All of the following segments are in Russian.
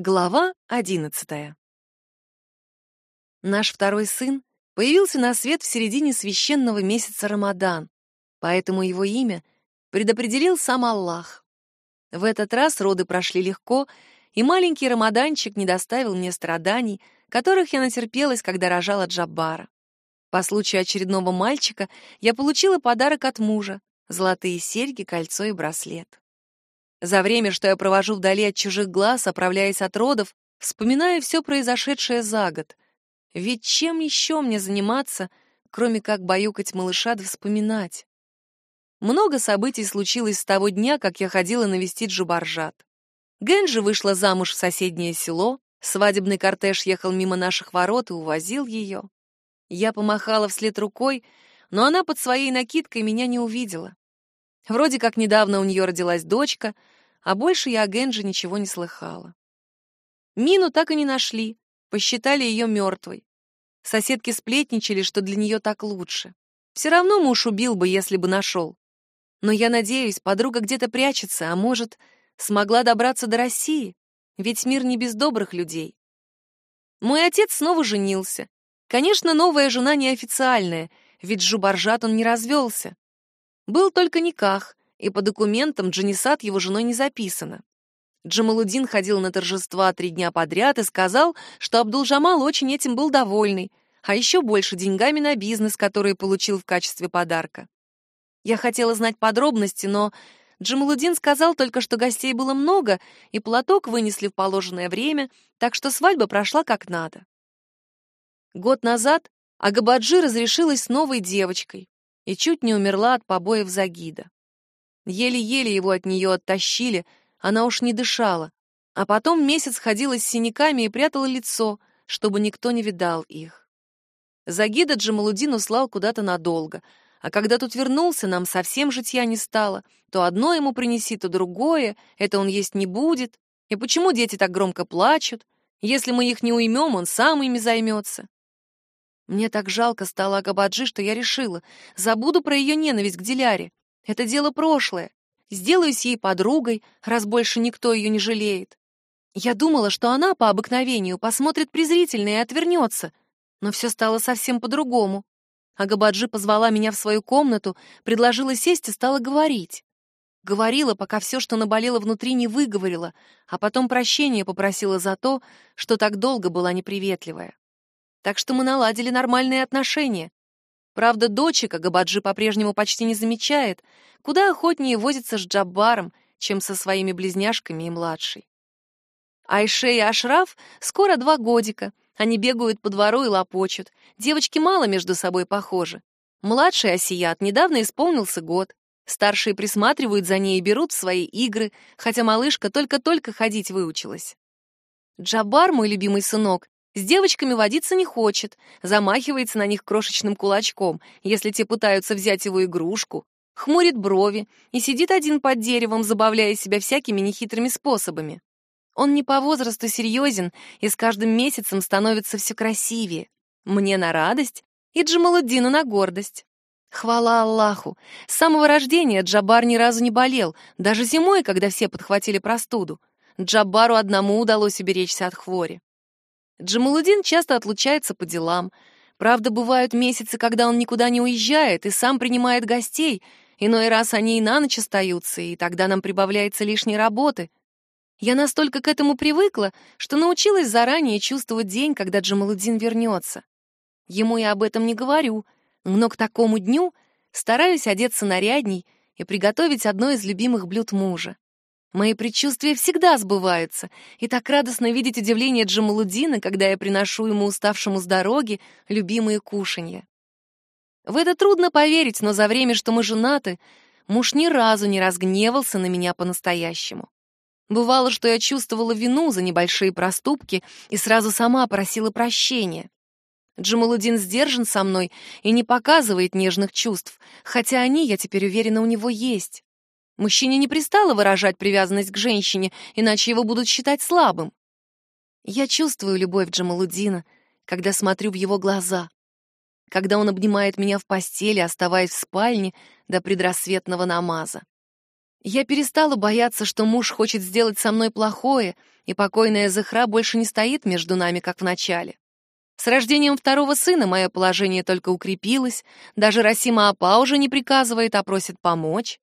Глава одиннадцатая. Наш второй сын появился на свет в середине священного месяца Рамадан, поэтому его имя предопределил сам Аллах. В этот раз роды прошли легко, и маленький Рамаданчик не доставил мне страданий, которых я натерпелась, когда рожала Джаббара. По случаю очередного мальчика я получила подарок от мужа — золотые серьги, кольцо и браслет. За время, что я провожу вдали от чужих глаз, оправляясь от родов, вспоминаю все произошедшее за год. Ведь чем еще мне заниматься, кроме как баюкать малыша да вспоминать? Много событий случилось с того дня, как я ходила навестить Жубаржат. Генджи вышла замуж в соседнее село, свадебный кортеж ехал мимо наших ворот и увозил ее. Я помахала вслед рукой, но она под своей накидкой меня не увидела. Вроде как недавно у нее родилась дочка, а больше я о Генже ничего не слыхала. Мину так и не нашли, посчитали ее мертвой. Соседки сплетничали, что для нее так лучше. Все равно муж убил бы, если бы нашел. Но я надеюсь, подруга где-то прячется, а может, смогла добраться до России, ведь мир не без добрых людей. Мой отец снова женился. Конечно, новая жена неофициальная, ведь с Жубаржат он не развелся. Был только никах, и по документам Джанисат его женой не записано. Джамалудин ходил на торжества три дня подряд и сказал, что Абдул-Джамал очень этим был довольный, а еще больше деньгами на бизнес, который получил в качестве подарка. Я хотела знать подробности, но Джамалудин сказал только, что гостей было много, и платок вынесли в положенное время, так что свадьба прошла как надо. Год назад Агабаджи разрешилась с новой девочкой, и чуть не умерла от побоев Загида. Еле-еле его от нее оттащили, она уж не дышала, а потом месяц ходила с синяками и прятала лицо, чтобы никто не видал их. Загида Джамалудин услал куда-то надолго, а когда тут вернулся, нам совсем житья не стало. То одно ему принеси, то другое, это он есть не будет. И почему дети так громко плачут? Если мы их не уймем, он сам ими займется. Мне так жалко стало Агабаджи, что я решила, забуду про ее ненависть к Диляре. Это дело прошлое. Сделаюсь ей подругой, раз больше никто ее не жалеет. Я думала, что она по обыкновению посмотрит презрительно и отвернется, но все стало совсем по-другому. Агабаджи позвала меня в свою комнату, предложила сесть и стала говорить. Говорила, пока все, что наболело внутри, не выговорила, а потом прощения попросила за то, что так долго была неприветливая так что мы наладили нормальные отношения. Правда, дочек Габаджи по-прежнему почти не замечает, куда охотнее возится с Джаббаром, чем со своими близняшками и младшей. Айше и Ашраф скоро два годика. Они бегают по двору и лопочут. Девочки мало между собой похожи. Младший Асият недавно исполнился год. Старшие присматривают за ней и берут в свои игры, хотя малышка только-только ходить выучилась. Джабар, мой любимый сынок, с девочками водиться не хочет, замахивается на них крошечным кулачком, если те пытаются взять его игрушку, хмурит брови и сидит один под деревом, забавляя себя всякими нехитрыми способами. Он не по возрасту серьезен и с каждым месяцем становится все красивее. Мне на радость и Джамалуддину на гордость. Хвала Аллаху! С самого рождения Джабар ни разу не болел, даже зимой, когда все подхватили простуду. Джабару одному удалось уберечься от хвори. Джамалудин часто отлучается по делам. Правда, бывают месяцы, когда он никуда не уезжает и сам принимает гостей. Иной раз они и на ночь остаются, и тогда нам прибавляется лишней работы. Я настолько к этому привыкла, что научилась заранее чувствовать день, когда Джамалудин вернется. Ему я об этом не говорю, но к такому дню стараюсь одеться нарядней и приготовить одно из любимых блюд мужа. Мои предчувствия всегда сбываются, и так радостно видеть удивление Джамалудина, когда я приношу ему уставшему с дороги любимые кушанья. В это трудно поверить, но за время, что мы женаты, муж ни разу не разгневался на меня по-настоящему. Бывало, что я чувствовала вину за небольшие проступки и сразу сама просила прощения. Джамалудин сдержан со мной и не показывает нежных чувств, хотя они, я теперь уверена, у него есть. Мужчине не пристало выражать привязанность к женщине, иначе его будут считать слабым. Я чувствую любовь Джамалудина, когда смотрю в его глаза, когда он обнимает меня в постели, оставаясь в спальне до предрассветного намаза. Я перестала бояться, что муж хочет сделать со мной плохое, и покойная Захра больше не стоит между нами, как в начале. С рождением второго сына мое положение только укрепилось, даже Расима Апа уже не приказывает, а просит помочь.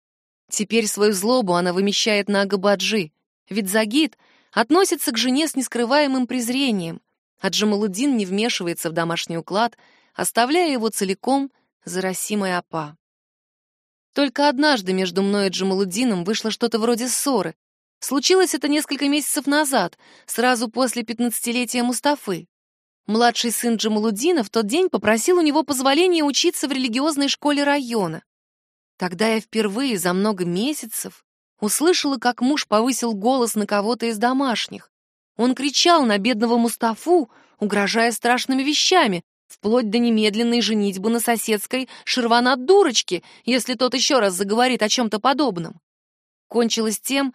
Теперь свою злобу она вымещает на Агабаджи, ведь Загид относится к жене с нескрываемым презрением, а Джамалудин не вмешивается в домашний уклад, оставляя его целиком за Расимой Апа. Только однажды между мной и Джамалудином вышло что-то вроде ссоры. Случилось это несколько месяцев назад, сразу после пятнадцатилетия Мустафы. Младший сын Джамалудина в тот день попросил у него позволения учиться в религиозной школе района. Тогда я впервые за много месяцев услышала, как муж повысил голос на кого-то из домашних. Он кричал на бедного Мустафу, угрожая страшными вещами, вплоть до немедленной женитьбы на соседской Шерванат-дурочке, если тот еще раз заговорит о чем-то подобном. Кончилось тем,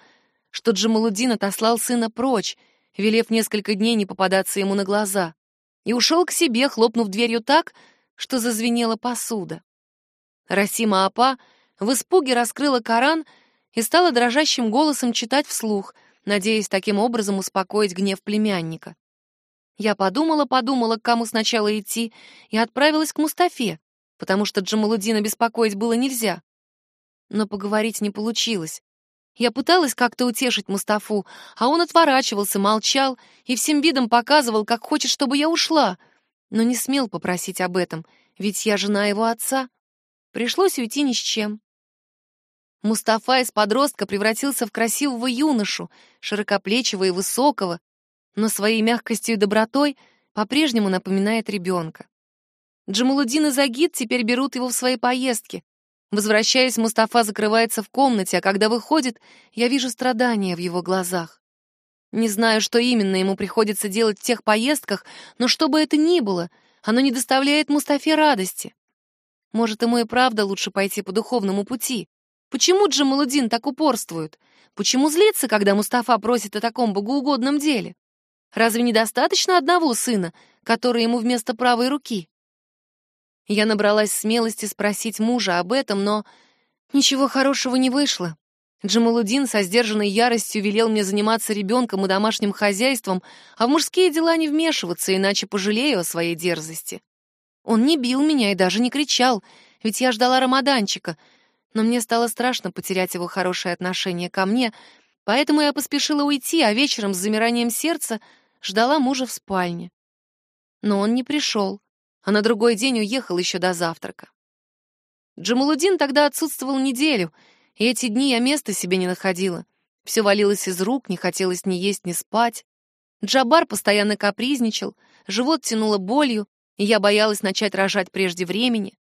что Джамалудин отослал сына прочь, велев несколько дней не попадаться ему на глаза, и ушел к себе, хлопнув дверью так, что зазвенела посуда. Расима Апа в испуге раскрыла Коран и стала дрожащим голосом читать вслух, надеясь таким образом успокоить гнев племянника. Я подумала-подумала, к кому сначала идти, и отправилась к Мустафе, потому что Джамалудина беспокоить было нельзя. Но поговорить не получилось. Я пыталась как-то утешить Мустафу, а он отворачивался, молчал и всем видом показывал, как хочет, чтобы я ушла, но не смел попросить об этом, ведь я жена его отца. Пришлось уйти ни с чем. Мустафа из подростка превратился в красивого юношу, широкоплечего и высокого, но своей мягкостью и добротой по-прежнему напоминает ребенка. Джамалудин и Загид теперь берут его в свои поездки. Возвращаясь, Мустафа закрывается в комнате, а когда выходит, я вижу страдания в его глазах. Не знаю, что именно ему приходится делать в тех поездках, но что бы это ни было, оно не доставляет Мустафе радости. Может, ему и правда лучше пойти по духовному пути. Почему Джамалудин так упорствует? Почему злится, когда Мустафа просит о таком богоугодном деле? Разве недостаточно одного сына, который ему вместо правой руки? Я набралась смелости спросить мужа об этом, но ничего хорошего не вышло. Джамалудин со сдержанной яростью велел мне заниматься ребенком и домашним хозяйством, а в мужские дела не вмешиваться, иначе пожалею о своей дерзости. Он не бил меня и даже не кричал, ведь я ждала Рамаданчика, но мне стало страшно потерять его хорошее отношение ко мне, поэтому я поспешила уйти, а вечером с замиранием сердца ждала мужа в спальне. Но он не пришел, а на другой день уехал еще до завтрака. Джамалудин тогда отсутствовал неделю, и эти дни я места себе не находила. Все валилось из рук, не хотелось ни есть, ни спать. Джабар постоянно капризничал, живот тянуло болью, я боялась начать рожать прежде времени.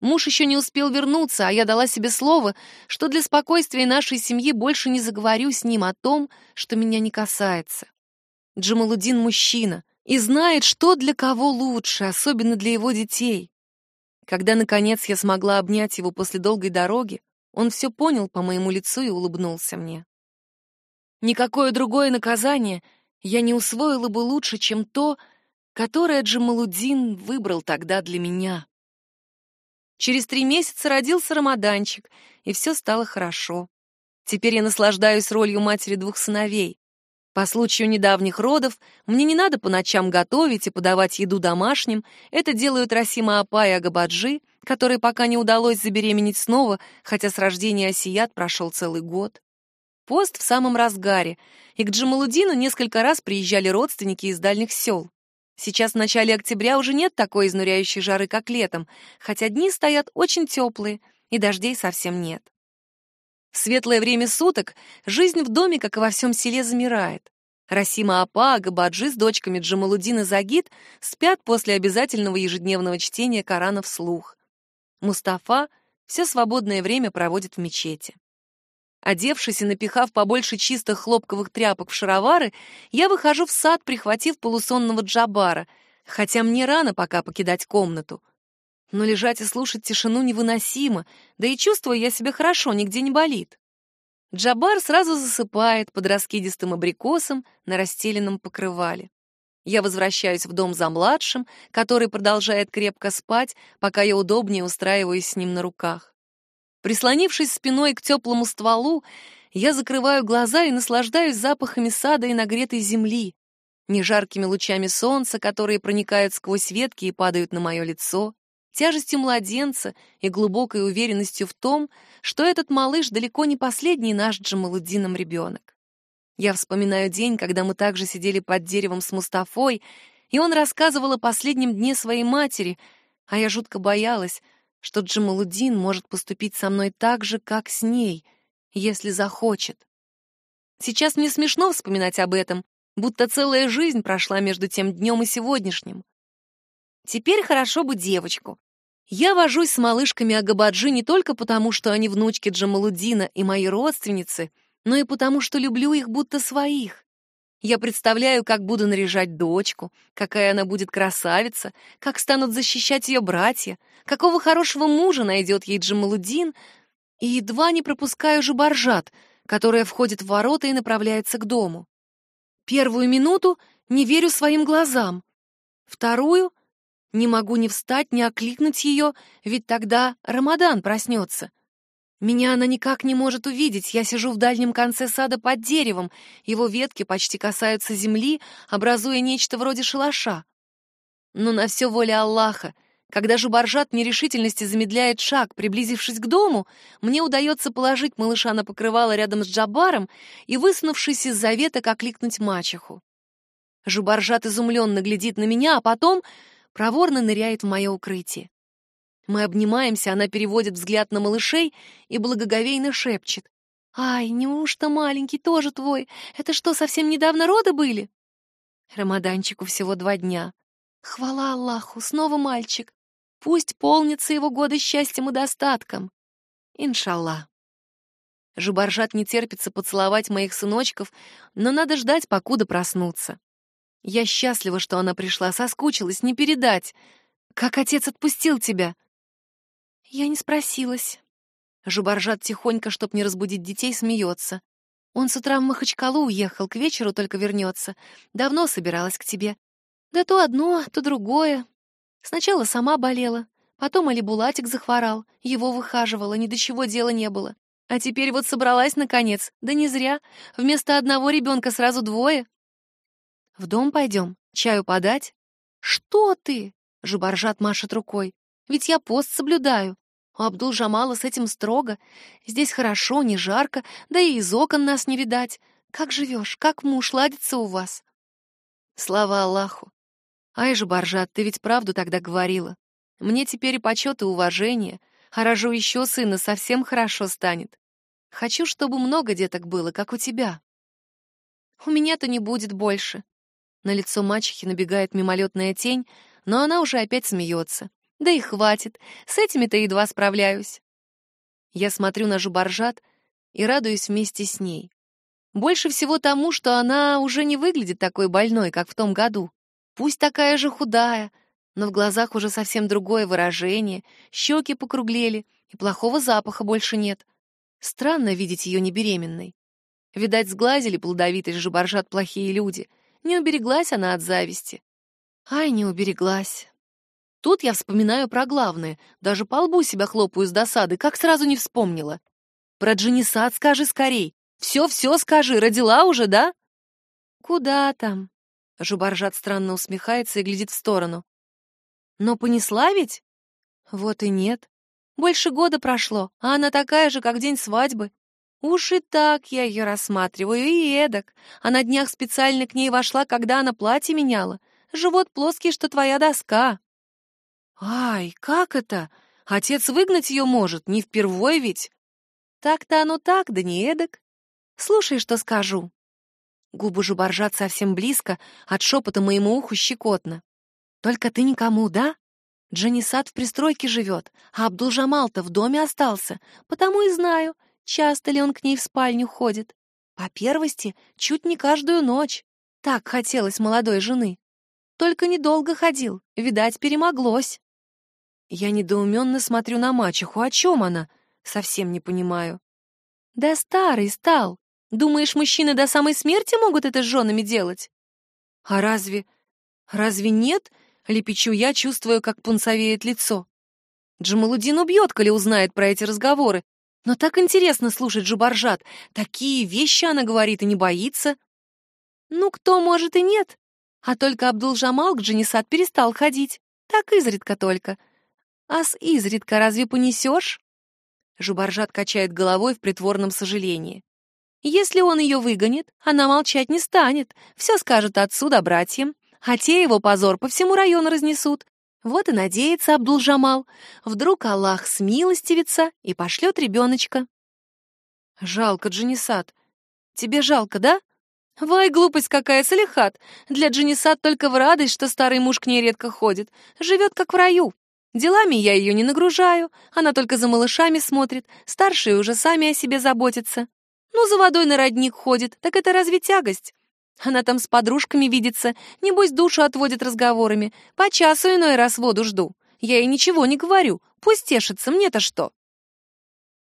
Муж еще не успел вернуться, а я дала себе слово, что для спокойствия нашей семьи больше не заговорю с ним о том, что меня не касается. Джамалудин мужчина и знает, что для кого лучше, особенно для его детей. Когда, наконец, я смогла обнять его после долгой дороги, он все понял по моему лицу и улыбнулся мне. Никакое другое наказание я не усвоила бы лучше, чем то, которое Джамалудин выбрал тогда для меня. Через три месяца родился Рамаданчик, и все стало хорошо. Теперь я наслаждаюсь ролью матери двух сыновей. По случаю недавних родов мне не надо по ночам готовить и подавать еду домашним. Это делают Расима Апа и Агабаджи, которой пока не удалось забеременеть снова, хотя с рождения Осият прошел целый год. Пост в самом разгаре, и к Джамалудину несколько раз приезжали родственники из дальних сел. Сейчас в начале октября уже нет такой изнуряющей жары, как летом, хотя дни стоят очень теплые, и дождей совсем нет. В светлое время суток жизнь в доме, как и во всем селе, замирает. Расима Апа, Агабаджи с дочками Джамалудин и Загид спят после обязательного ежедневного чтения Корана вслух. Мустафа все свободное время проводит в мечети. Одевшись и напихав побольше чистых хлопковых тряпок в шаровары, я выхожу в сад, прихватив полусонного Джабара, хотя мне рано пока покидать комнату но лежать и слушать тишину невыносимо, да и чувствую я себя хорошо, нигде не болит. Джабар сразу засыпает под раскидистым абрикосом на расстеленном покрывале. Я возвращаюсь в дом за младшим, который продолжает крепко спать, пока я удобнее устраиваюсь с ним на руках. Прислонившись спиной к теплому стволу, я закрываю глаза и наслаждаюсь запахами сада и нагретой земли, нежаркими лучами солнца, которые проникают сквозь ветки и падают на мое лицо, тяжестью младенца и глубокой уверенностью в том, что этот малыш далеко не последний наш Джамалудином ребенок. Я вспоминаю день, когда мы также сидели под деревом с Мустафой, и он рассказывал о последнем дне своей матери, а я жутко боялась, что Джамалудин может поступить со мной так же, как с ней, если захочет. Сейчас мне смешно вспоминать об этом, будто целая жизнь прошла между тем днем и сегодняшним. Теперь хорошо бы девочку. Я вожусь с малышками Агабаджи не только потому, что они внучки Джамалудина и мои родственницы, но и потому, что люблю их будто своих. Я представляю, как буду наряжать дочку, какая она будет красавица, как станут защищать ее братья, какого хорошего мужа найдет ей Джамалудин, и едва не пропускаю же Баржат, которая входит в ворота и направляется к дому. Первую минуту не верю своим глазам. Вторую — не могу ни встать, ни окликнуть ее, ведь тогда Рамадан проснется. Меня она никак не может увидеть, я сижу в дальнем конце сада под деревом, его ветки почти касаются земли, образуя нечто вроде шалаша. Но на все воля Аллаха, когда же Баржат нерешительности замедляет шаг, приблизившись к дому, мне удается положить малыша на покрывало рядом с Джабаром и, высунувшись из заветок, окликнуть мачеху. Жубаржат изумленно глядит на меня, а потом проворно ныряет в мое укрытие. Мы обнимаемся, она переводит взгляд на малышей и благоговейно шепчет. «Ай, неужто маленький тоже твой? Это что, совсем недавно роды были?» Рамаданчику всего два дня. Хвала Аллаху, снова мальчик. Пусть полнится его годы счастьем и достатком. Иншаллах. Жубаржат не терпится поцеловать моих сыночков, но надо ждать, покуда проснутся. Я счастлива, что она пришла, соскучилась, не передать. Как отец отпустил тебя? Я не спросилась. Жубаржат тихонько, чтоб не разбудить детей, смеется. Он с утра в Махачкалу уехал, к вечеру только вернется. Давно собиралась к тебе. Да то одно, то другое. Сначала сама болела, потом Алибулатик захворал, его выхаживала, ни до чего дела не было. А теперь вот собралась наконец, да не зря. Вместо одного ребенка сразу двое. В дом пойдем, чаю подать? Что ты? Жубаржат машет рукой. Ведь я пост соблюдаю. У Абдул-Жамала с этим строго. Здесь хорошо, не жарко, да и из окон нас не видать. Как живешь, как муж ладится у вас? Слава Аллаху. Ай же, Баржат, ты ведь правду тогда говорила. Мне теперь и почет, и уважение. А рожу еще сына, совсем хорошо станет. Хочу, чтобы много деток было, как у тебя. У меня-то не будет больше. На лицо мачехи набегает мимолетная тень, но она уже опять смеется. Да и хватит, с этими-то едва справляюсь. Я смотрю на Жубаржат и радуюсь вместе с ней. Больше всего тому, что она уже не выглядит такой больной, как в том году. Пусть такая же худая, но в глазах уже совсем другое выражение, щеки покруглели, и плохого запаха больше нет. Странно видеть ее небеременной. Видать, сглазили плодовитость же боржат плохие люди. Не убереглась она от зависти. Ай, не убереглась. Тут я вспоминаю про главное, даже по лбу себя хлопаю с досады, как сразу не вспомнила. Про Джанисат скажи скорей. Все-все скажи, родила уже, да? Куда там? Жубаржат странно усмехается и глядит в сторону. Но понесла ведь? Вот и нет. Больше года прошло, а она такая же, как день свадьбы. Уж и так я ее рассматриваю, и эдак. А на днях специально к ней вошла, когда она платье меняла. Живот плоский, что твоя доска. Ай, как это? Отец выгнать ее может, не впервой ведь. Так-то оно так, да не эдак. Слушай, что скажу. Губы жубаржат совсем близко, от шепота моему уху щекотно. «Только ты никому, да? Джанисат в пристройке живет, а Абдулжамал-то в доме остался, потому и знаю, часто ли он к ней в спальню ходит. По первости, чуть не каждую ночь. Так хотелось молодой жены. Только недолго ходил, видать, перемоглось». Я недоуменно смотрю на мачеху. О чем она? Совсем не понимаю. «Да старый стал. Думаешь, мужчины до самой смерти могут это с женами делать? А разве... разве нет? Лепечу я, чувствую, как пунцовеет лицо. Джамалудин убьет, коли узнает про эти разговоры, Но так интересно слушать Жубаржат. Такие вещи она говорит и не боится. Ну, кто, может, и нет. А только Абдул-Жамал к Джанисат перестал ходить. Так изредка только. А с изредка разве понесешь? Жубаржат качает головой в притворном сожалении. Если он ее выгонит, она молчать не станет, все скажет отцу да братьям, а те его позор по всему району разнесут. Вот и надеется Абдул-Жамал. Вдруг Аллах смилостивится и пошлет ребеночка. Жалко, Джанисат. Тебе жалко, да? Вай, глупость какая, Салихат. Для Джанисат только в радость, что старый муж к ней редко ходит. Живет как в раю. Делами я ее не нагружаю, она только за малышами смотрит, старшие уже сами о себе заботятся. Ну, за водой на родник ходит, так это разве тягость? Она там с подружками видится, небось душу отводит разговорами. По часу иной раз воду жду. Я ей ничего не говорю, пусть тешится, мне-то что?»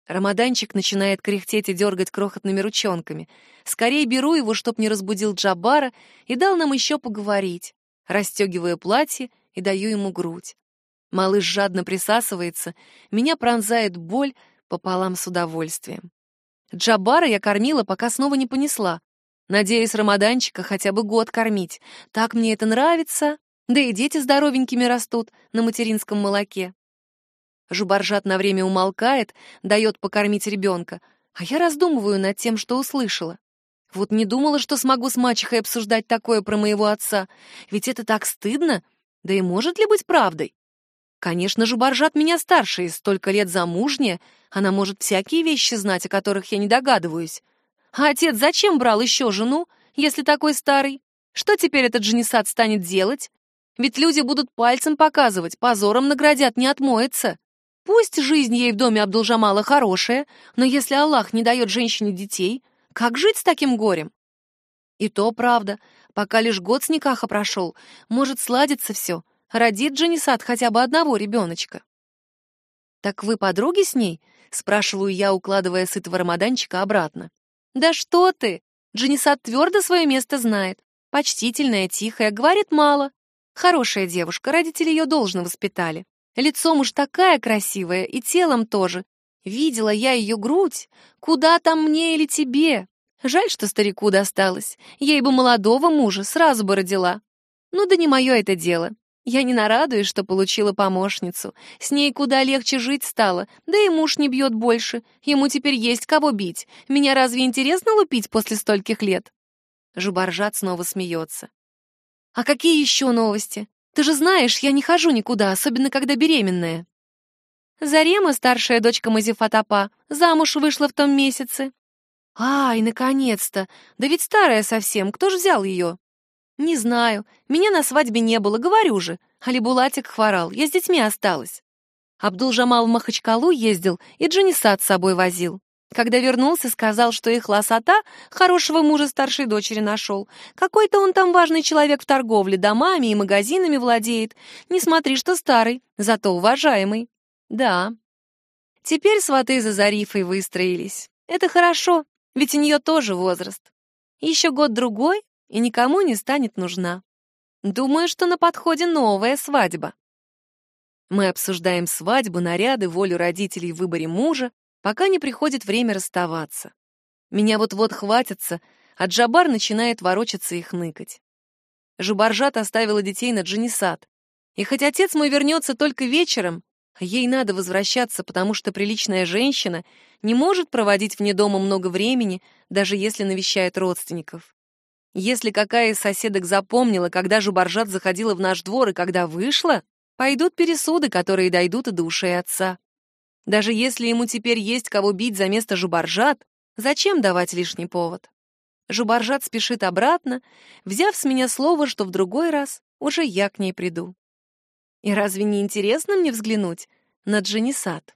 Рамаданчик начинает кряхтеть и дергать крохотными ручонками. Скорее беру его, чтоб не разбудил Джабара, и дал нам еще поговорить. Растегиваю платье и даю ему грудь. Малыш жадно присасывается, меня пронзает боль пополам с удовольствием. Джабара я кормила, пока снова не понесла. Надеюсь, Рамаданчика хотя бы год кормить. Так мне это нравится. Да и дети здоровенькими растут на материнском молоке. Жубаржат на время умолкает, дает покормить ребенка, а я раздумываю над тем, что услышала. Вот не думала, что смогу с мачехой обсуждать такое про моего отца, ведь это так стыдно, да и может ли быть правдой? Конечно же, Баржат меня старше и столько лет замужняя, она может всякие вещи знать, о которых я не догадываюсь. А отец зачем брал еще жену, если такой старый? Что теперь этот женисат станет делать? Ведь люди будут пальцем показывать, позором наградят, не отмоется. Пусть жизнь ей в доме Абдулжамала хорошая, но если Аллах не дает женщине детей, как жить с таким горем? И то правда, пока лишь год с Никаха прошел, может сладиться все, родит Джанисат хотя бы одного ребеночка. «Так вы подруги с ней?» — спрашиваю я, укладывая сытого рамаданчика обратно. «Да что ты! Джанисат твердо свое место знает. Почтительная, тихая, говорит мало. Хорошая девушка, родители ее должно воспитали. Лицом уж такая красивая, и телом тоже. Видела я ее грудь. Куда там мне или тебе? Жаль, что старику досталось. Ей бы молодого мужа, сразу бы родила. Ну да не мое это дело. Я не нарадуюсь, что получила помощницу. С ней куда легче жить стало, да и муж не бьет больше. Ему теперь есть кого бить. Меня разве интересно лупить после стольких лет?» Жубаржат снова смеется. «А какие еще новости? Ты же знаешь, я не хожу никуда, особенно когда беременная». Зарема, старшая дочка Мазифатапа, замуж вышла в том месяце. «Ай, наконец-то! Да ведь старая совсем, кто ж взял ее?» «Не знаю. Меня на свадьбе не было, говорю же. Алибулатик хворал, я с детьми осталась». Абдул-Жамал в Махачкалу ездил и Джанисат с собой возил. Когда вернулся, сказал, что их лосота хорошего мужа старшей дочери нашел. Какой-то он там важный человек в торговле, домами и магазинами владеет. Не смотри, что старый, зато уважаемый. Да. Теперь сваты за Зарифой выстроились. Это хорошо, ведь у нее тоже возраст. Еще год-другой, и никому не станет нужна. Думаю, что на подходе новая свадьба. Мы обсуждаем свадьбу, наряды, волю родителей в выборе мужа, пока не приходит время расставаться. Меня вот-вот хватится, а Джабар начинает ворочаться и хныкать. Жубаржат оставила детей на Джанисат. И хоть отец мой вернется только вечером, ей надо возвращаться, потому что приличная женщина не может проводить вне дома много времени, даже если навещает родственников. Если какая из соседок запомнила, когда Жубаржат заходила в наш двор и когда вышла, пойдут пересуды, которые дойдут и до ушей отца. Даже если ему теперь есть кого бить за место Жубаржат, зачем давать лишний повод? Жубаржат спешит обратно, взяв с меня слово, что в другой раз уже я к ней приду. И разве не интересно мне взглянуть на Джанисат?